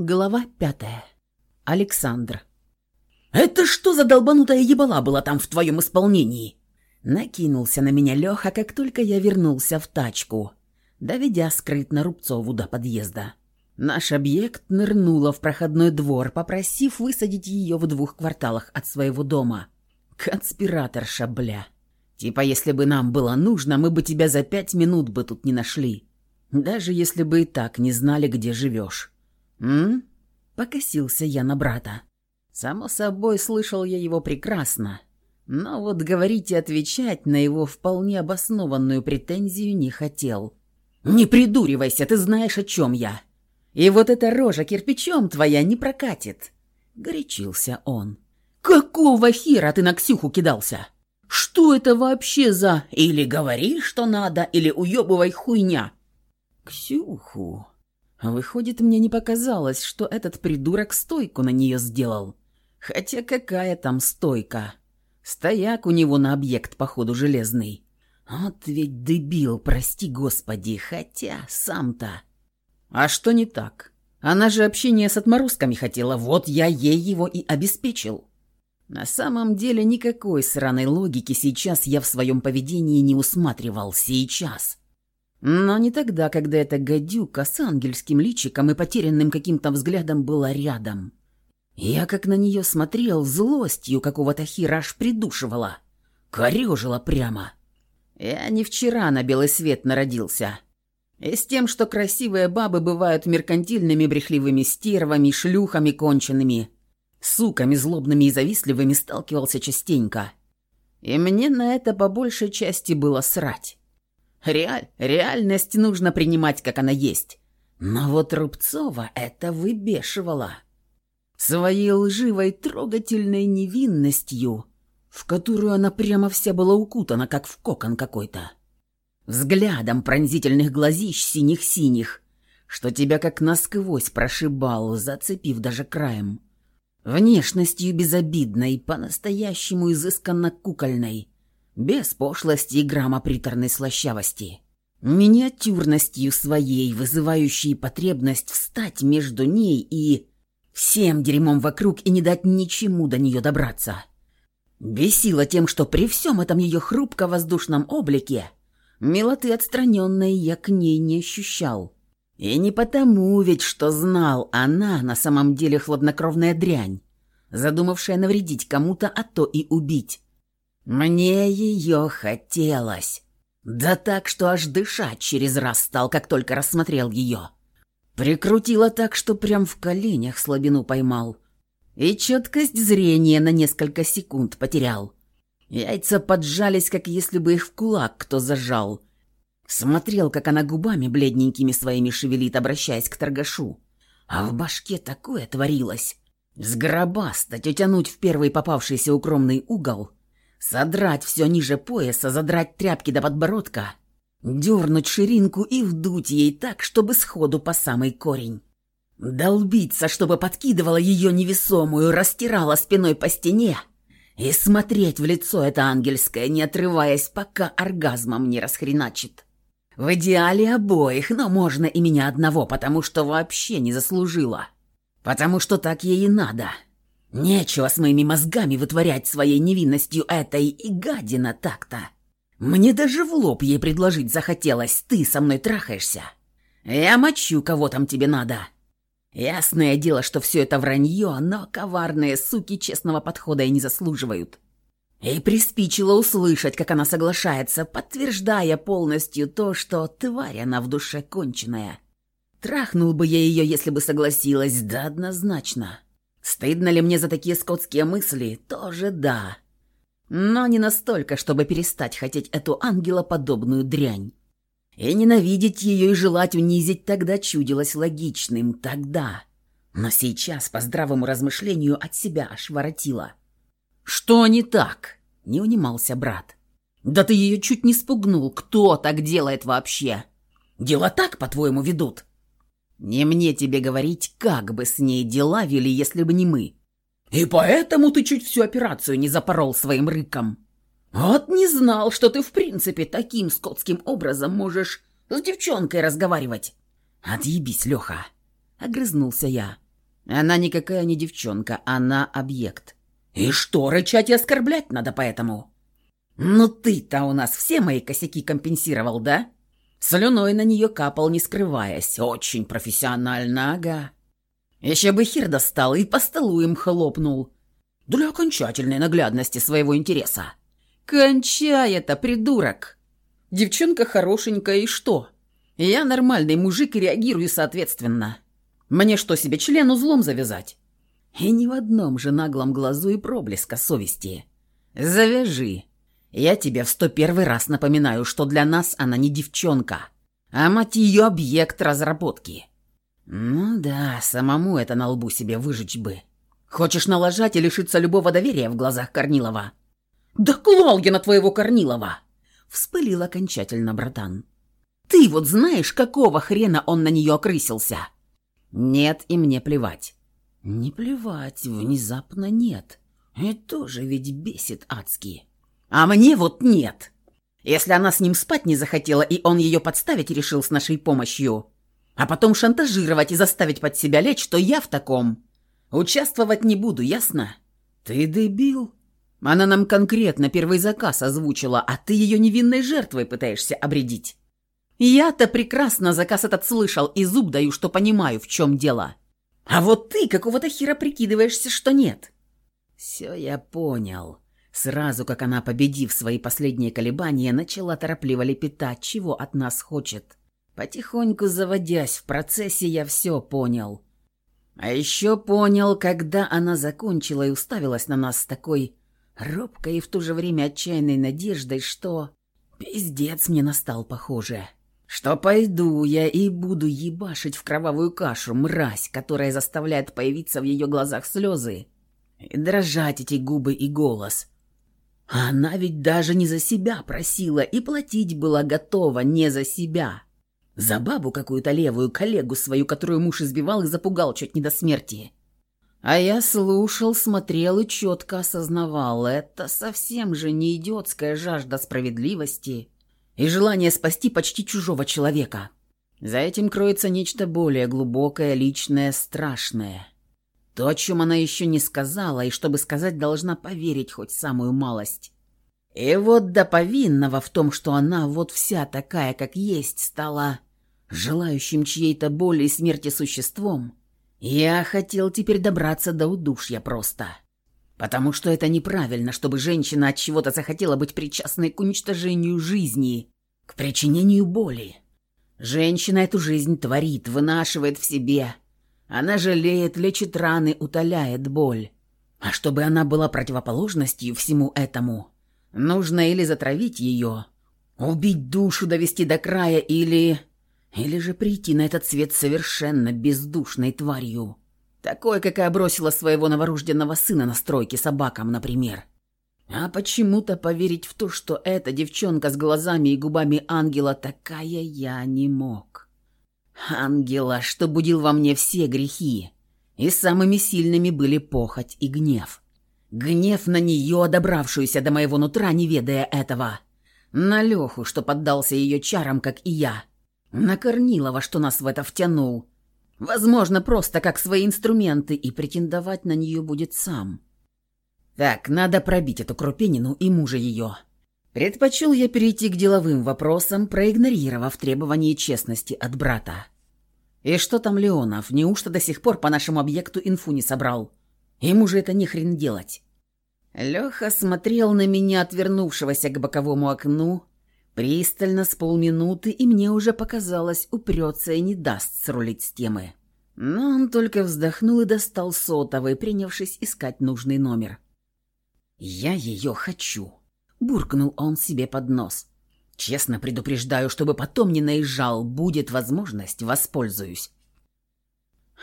Глава пятая. Александр. «Это что за долбанутая ебала была там в твоем исполнении?» Накинулся на меня Леха, как только я вернулся в тачку, доведя скрытно Рубцову до подъезда. Наш объект нырнула в проходной двор, попросив высадить ее в двух кварталах от своего дома. Конспираторша, бля. Типа, если бы нам было нужно, мы бы тебя за пять минут бы тут не нашли. Даже если бы и так не знали, где живешь. М? Покосился я на брата. Само собой, слышал я его прекрасно. Но вот говорить и отвечать на его вполне обоснованную претензию не хотел. «Не придуривайся, ты знаешь, о чем я. И вот эта рожа кирпичом твоя не прокатит», — горячился он. «Какого хера ты на Ксюху кидался? Что это вообще за... Или говори, что надо, или уебывай хуйня?» «Ксюху...» Выходит, мне не показалось, что этот придурок стойку на нее сделал. Хотя какая там стойка? Стояк у него на объект, походу, железный. Вот ведь дебил, прости господи, хотя сам-то... А что не так? Она же общение с отморозками хотела, вот я ей его и обеспечил. На самом деле никакой сраной логики сейчас я в своем поведении не усматривал. Сейчас. Но не тогда, когда эта гадюка с ангельским личиком и потерянным каким-то взглядом была рядом. Я как на нее смотрел, злостью какого-то хера аж придушивала. Корежила прямо. Я не вчера на белый свет народился. И с тем, что красивые бабы бывают меркантильными брехливыми стервами, шлюхами конченными, суками злобными и завистливыми, сталкивался частенько. И мне на это по большей части было срать. Реаль, реальность нужно принимать, как она есть. Но вот Рубцова это выбешивало своей лживой трогательной невинностью, в которую она прямо вся была укутана, как в кокон какой-то. Взглядом пронзительных глазищ синих-синих, что тебя как насквозь прошибал, зацепив даже краем. Внешностью безобидной, по-настоящему изысканно кукольной, без пошлости и грамма приторной слащавости. Миниатюрностью своей, вызывающей потребность встать между ней и всем дерьмом вокруг и не дать ничему до нее добраться. Бесила тем, что при всем этом ее хрупко-воздушном облике милоты отстраненной я к ней не ощущал. И не потому ведь, что знал, она на самом деле хладнокровная дрянь, задумавшая навредить кому-то, а то и убить. Мне ее хотелось. Да так, что аж дышать через раз стал, как только рассмотрел ее. Прикрутила так, что прям в коленях слабину поймал. И четкость зрения на несколько секунд потерял. Яйца поджались, как если бы их в кулак кто зажал. Смотрел, как она губами бледненькими своими шевелит, обращаясь к торгашу. А в башке такое творилось. Сгробастать, утянуть в первый попавшийся укромный угол, содрать все ниже пояса, задрать тряпки до подбородка — Дернуть ширинку и вдуть ей так, чтобы сходу по самый корень. Долбиться, чтобы подкидывала ее невесомую, растирала спиной по стене и смотреть в лицо это ангельское, не отрываясь, пока оргазмом не расхреначит. В идеале обоих, но можно и меня одного, потому что вообще не заслужила. Потому что так ей и надо. Нечего с моими мозгами вытворять своей невинностью этой и гадина так-то. Мне даже в лоб ей предложить захотелось. Ты со мной трахаешься. Я мочу, кого там тебе надо. Ясное дело, что все это вранье, но коварные суки честного подхода и не заслуживают. И приспичило услышать, как она соглашается, подтверждая полностью то, что тварь она в душе конченая. Трахнул бы я ее, если бы согласилась, да однозначно. Стыдно ли мне за такие скотские мысли? Тоже да но не настолько, чтобы перестать хотеть эту ангелоподобную дрянь. И ненавидеть ее и желать унизить тогда чудилось логичным, тогда. Но сейчас, по здравому размышлению, от себя аж воротило. «Что не так?» — не унимался брат. «Да ты ее чуть не спугнул. Кто так делает вообще? Дела так, по-твоему, ведут?» «Не мне тебе говорить, как бы с ней дела вели, если бы не мы. И поэтому ты чуть всю операцию не запорол своим рыком. Вот не знал, что ты в принципе таким скотским образом можешь с девчонкой разговаривать. Отъебись, Леха. Огрызнулся я. Она никакая не девчонка, она объект. И что, рычать и оскорблять надо поэтому? Ну ты-то у нас все мои косяки компенсировал, да? Слюной на нее капал, не скрываясь. Очень профессионально, ага. Еще бы хер достал и по столу им хлопнул. Для окончательной наглядности своего интереса. Кончай это, придурок. Девчонка хорошенькая и что? Я нормальный мужик и реагирую соответственно. Мне что, себе член узлом завязать? И ни в одном же наглом глазу и проблеска совести. Завяжи. Я тебе в сто первый раз напоминаю, что для нас она не девчонка, а мать ее объект разработки. Ну да, самому это на лбу себе выжечь бы. Хочешь налажать и лишиться любого доверия в глазах Корнилова? Да клал я на твоего Корнилова! Вспылил окончательно братан. Ты вот знаешь, какого хрена он на нее окрысился? Нет, и мне плевать. Не плевать, внезапно нет. И тоже ведь бесит адски. А мне вот нет. Если она с ним спать не захотела, и он ее подставить решил с нашей помощью, а потом шантажировать и заставить под себя лечь, то я в таком участвовать не буду, ясно? Ты дебил. Она нам конкретно первый заказ озвучила, а ты ее невинной жертвой пытаешься обредить. Я-то прекрасно заказ этот слышал и зуб даю, что понимаю, в чем дело. А вот ты какого-то хера прикидываешься, что нет. Все я понял. Сразу, как она, победив свои последние колебания, начала торопливо лепетать, чего от нас хочет. Потихоньку заводясь в процессе, я все понял. А еще понял, когда она закончила и уставилась на нас с такой робкой и в то же время отчаянной надеждой, что... Пиздец мне настал, похоже. Что пойду я и буду ебашить в кровавую кашу мразь, которая заставляет появиться в ее глазах слезы и дрожать эти губы и голос — а она ведь даже не за себя просила и платить была готова не за себя. За бабу какую-то левую, коллегу свою, которую муж избивал и запугал чуть не до смерти. А я слушал, смотрел и четко осознавал, это совсем же не идиотская жажда справедливости и желание спасти почти чужого человека. За этим кроется нечто более глубокое, личное, страшное. То, о чем она еще не сказала, и чтобы сказать, должна поверить хоть самую малость. И вот до повинного в том, что она вот вся такая, как есть, стала желающим чьей-то боли и смерти существом, я хотел теперь добраться до удушья просто. Потому что это неправильно, чтобы женщина от чего-то захотела быть причастной к уничтожению жизни, к причинению боли. Женщина эту жизнь творит, вынашивает в себе – она жалеет, лечит раны, утоляет боль. А чтобы она была противоположностью всему этому, нужно или затравить ее, убить душу, довести до края, или... Или же прийти на этот свет совершенно бездушной тварью. Такой, какая бросила своего новорожденного сына на стройке собакам, например. А почему-то поверить в то, что эта девчонка с глазами и губами ангела такая я не мог. Ангела, что будил во мне все грехи, и самыми сильными были похоть и гнев. Гнев на нее, добравшуюся до моего нутра, не ведая этого. На Леху, что поддался ее чарам, как и я. На Корнилова, что нас в это втянул. Возможно, просто как свои инструменты, и претендовать на нее будет сам. Так, надо пробить эту Крупенину и мужа ее. Предпочел я перейти к деловым вопросам, проигнорировав требования честности от брата. «И что там Леонов? Неужто до сих пор по нашему объекту инфу не собрал? Ему же это не хрен делать». Леха смотрел на меня, отвернувшегося к боковому окну, пристально с полминуты, и мне уже показалось, упрется и не даст срулить с темы. Но он только вздохнул и достал сотовый, принявшись искать нужный номер. «Я ее хочу», буркнул он себе под нос. Честно предупреждаю, чтобы потом не наезжал, будет возможность, воспользуюсь.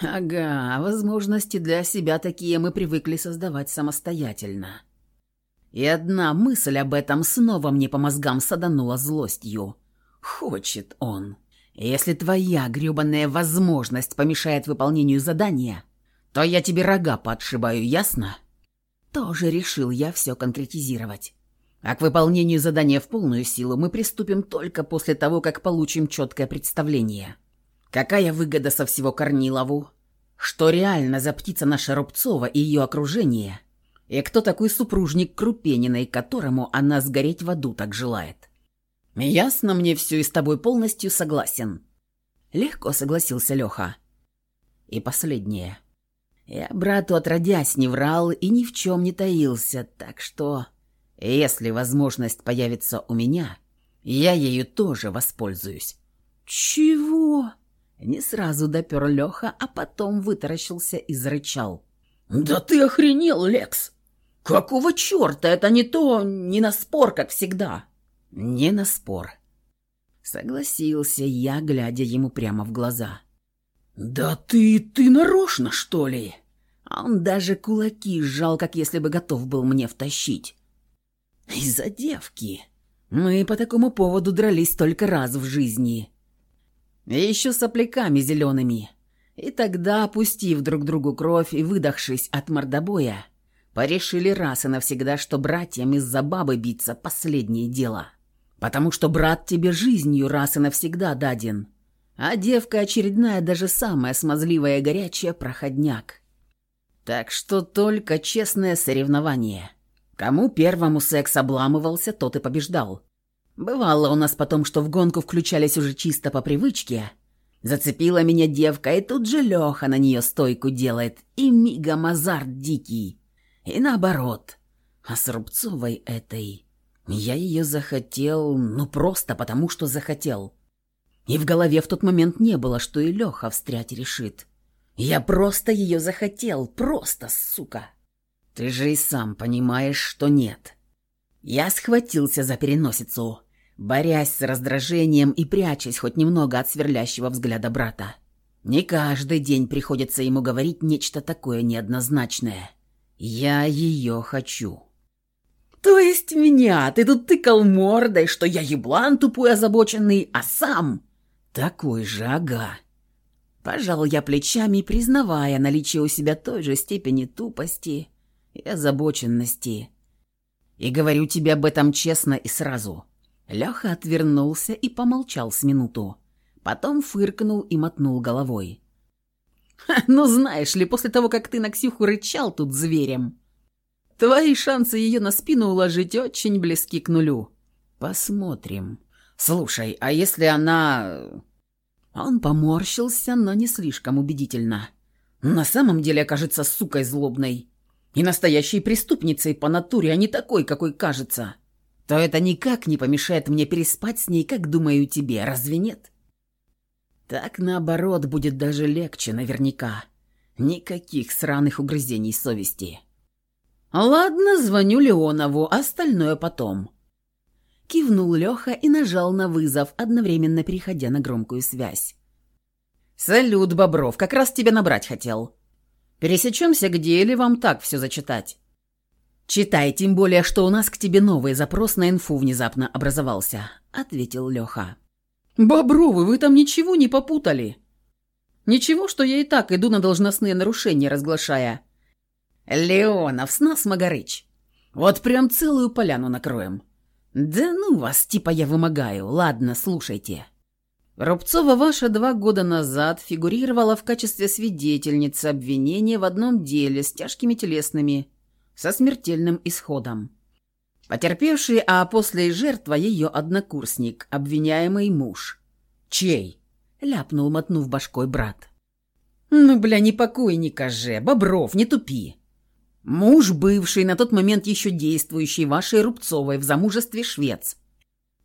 Ага, возможности для себя такие мы привыкли создавать самостоятельно. И одна мысль об этом снова мне по мозгам саданула злостью. Хочет он. Если твоя грёбаная возможность помешает выполнению задания, то я тебе рога подшибаю, ясно? Тоже решил я все конкретизировать. А к выполнению задания в полную силу мы приступим только после того, как получим четкое представление. Какая выгода со всего Корнилову? Что реально за птица наша Рубцова и ее окружение? И кто такой супружник Крупениной, которому она сгореть в аду так желает? Ясно мне все и с тобой полностью согласен. Легко согласился Леха. И последнее. Я брату отродясь не врал и ни в чем не таился, так что, если возможность появится у меня, я ею тоже воспользуюсь». «Чего?» Не сразу допер Леха, а потом вытаращился и зарычал. «Да ты охренел, Лекс! Какого черта? Это не то, не на спор, как всегда!» «Не на спор», — согласился я, глядя ему прямо в глаза. «Да ты... ты нарочно, что ли?» Он даже кулаки сжал, как если бы готов был мне втащить. «Из-за девки. Мы по такому поводу дрались только раз в жизни. И еще сопляками зелеными. И тогда, опустив друг другу кровь и выдохшись от мордобоя, порешили раз и навсегда, что братьям из-за бабы биться – последнее дело. Потому что брат тебе жизнью раз и навсегда даден, а девка очередная, даже самая смазливая и горячая – проходняк. Так что только честное соревнование. Кому первому секс обламывался, тот и побеждал. Бывало у нас потом, что в гонку включались уже чисто по привычке. Зацепила меня девка, и тут же Леха на нее стойку делает, и мигом азарт дикий. И наоборот. А с Рубцовой этой... Я ее захотел, ну просто потому, что захотел. И в голове в тот момент не было, что и Леха встрять решит. Я просто ее захотел, просто, сука. Ты же и сам понимаешь, что нет. Я схватился за переносицу, борясь с раздражением и прячась хоть немного от сверлящего взгляда брата. Не каждый день приходится ему говорить нечто такое неоднозначное. Я ее хочу. То есть меня ты тут тыкал мордой, что я еблан тупой озабоченный, а сам... Такой же, ага. Пожал я плечами, признавая наличие у себя той же степени тупости и озабоченности. И говорю тебе об этом честно и сразу. Леха отвернулся и помолчал с минуту. Потом фыркнул и мотнул головой. «Ну, знаешь ли, после того, как ты на Ксюху рычал тут зверем, твои шансы ее на спину уложить очень близки к нулю. Посмотрим. Слушай, а если она...» Он поморщился, но не слишком убедительно. На самом деле окажется сукой злобной. И настоящей преступницей по натуре, а не такой, какой кажется. То это никак не помешает мне переспать с ней, как думаю тебе, разве нет? Так, наоборот, будет даже легче наверняка. Никаких сраных угрызений совести. Ладно, звоню Леонову, остальное потом. Кивнул Леха и нажал на вызов, одновременно переходя на громкую связь. «Салют, Бобров, как раз тебя набрать хотел. Пересечемся где или вам так все зачитать?» «Читай, тем более, что у нас к тебе новый запрос на инфу внезапно образовался», — ответил Леха. «Бобровы, вы там ничего не попутали?» «Ничего, что я и так иду на должностные нарушения, разглашая». «Леонов, с нас Магарыч. Вот прям целую поляну накроем. «Да ну вас, типа я вымогаю. Ладно, слушайте». Рубцова ваша два года назад фигурировала в качестве свидетельницы обвинения в одном деле с тяжкими телесными, со смертельным исходом. Потерпевший, а после и жертва ее однокурсник, обвиняемый муж. «Чей?» — ляпнул, мотнув башкой брат. «Ну, бля, не покойника же, Бобров, не тупи!» Муж бывший, на тот момент еще действующий вашей Рубцовой в замужестве швец.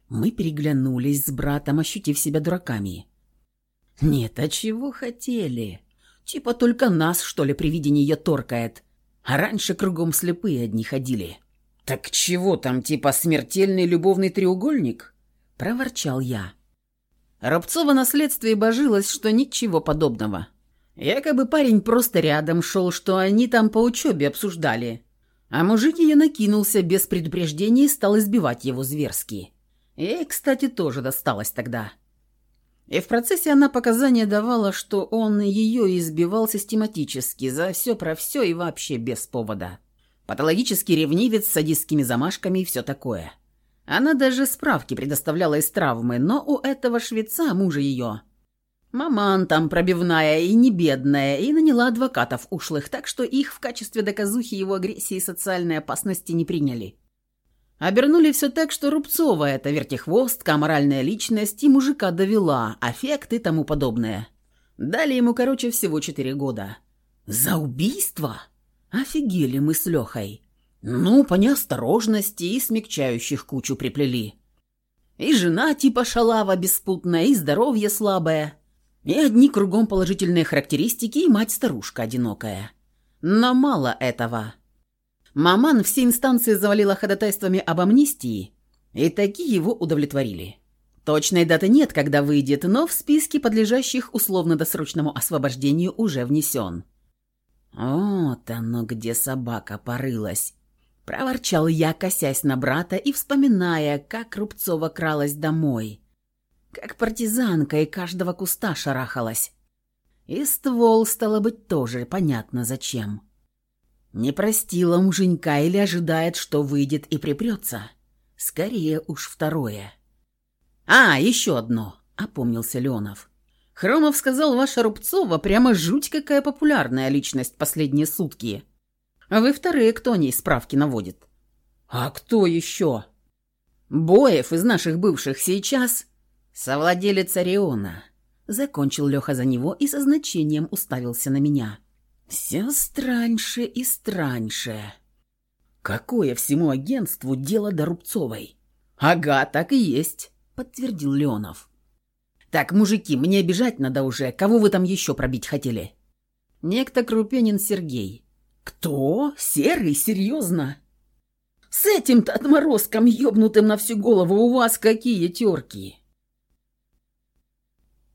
Мы переглянулись с братом, ощутив себя дураками. Нет, а чего хотели? Типа только нас, что ли, при виде нее торкает. А раньше кругом слепые одни ходили. Так чего там, типа смертельный любовный треугольник? Проворчал я. Рубцова на следствии божилась, что ничего подобного. Якобы парень просто рядом шел, что они там по учебе обсуждали. А мужик ее накинулся без предупреждения и стал избивать его зверски. Ей, кстати, тоже досталось тогда. И в процессе она показания давала, что он ее избивал систематически, за все про все и вообще без повода. Патологический ревнивец с садистскими замашками и все такое. Она даже справки предоставляла из травмы, но у этого швеца, мужа ее, Маман там пробивная и не бедная, и наняла адвокатов ушлых, так что их в качестве доказухи его агрессии и социальной опасности не приняли. Обернули все так, что Рубцова – это вертихвостка, аморальная личность и мужика довела, аффект и тому подобное. Дали ему, короче, всего четыре года. За убийство? Офигели мы с Лехой. Ну, по неосторожности и смягчающих кучу приплели. И жена типа шалава беспутная, и здоровье слабое. И одни кругом положительные характеристики, и мать-старушка одинокая. Но мало этого. Маман все инстанции завалила ходатайствами об амнистии, и такие его удовлетворили. Точной даты нет, когда выйдет, но в списке подлежащих условно-досрочному освобождению уже внесен. «Вот оно, где собака порылась!» Проворчал я, косясь на брата и вспоминая, как Рубцова кралась домой. Как партизанка и каждого куста шарахалась. И ствол, стало быть, тоже понятно зачем. Не простила муженька или ожидает, что выйдет и припрется? Скорее уж второе. «А, еще одно», — опомнился Леонов. «Хромов сказал, ваша Рубцова прямо жуть какая популярная личность последние сутки. А вы вторые, кто о ней справки наводит?» «А кто еще?» «Боев из наших бывших сейчас...» «Совладелец Ориона», — закончил Леха за него и со значением уставился на меня. Все страньше и страньше. Какое всему агентству дело до Рубцовой? Ага, так и есть, подтвердил Леонов. Так, мужики, мне бежать надо уже. Кого вы там еще пробить хотели? Некто Крупенин Сергей. Кто? Серый? Серьезно? С этим-то отморозком, ёбнутым на всю голову, у вас какие терки?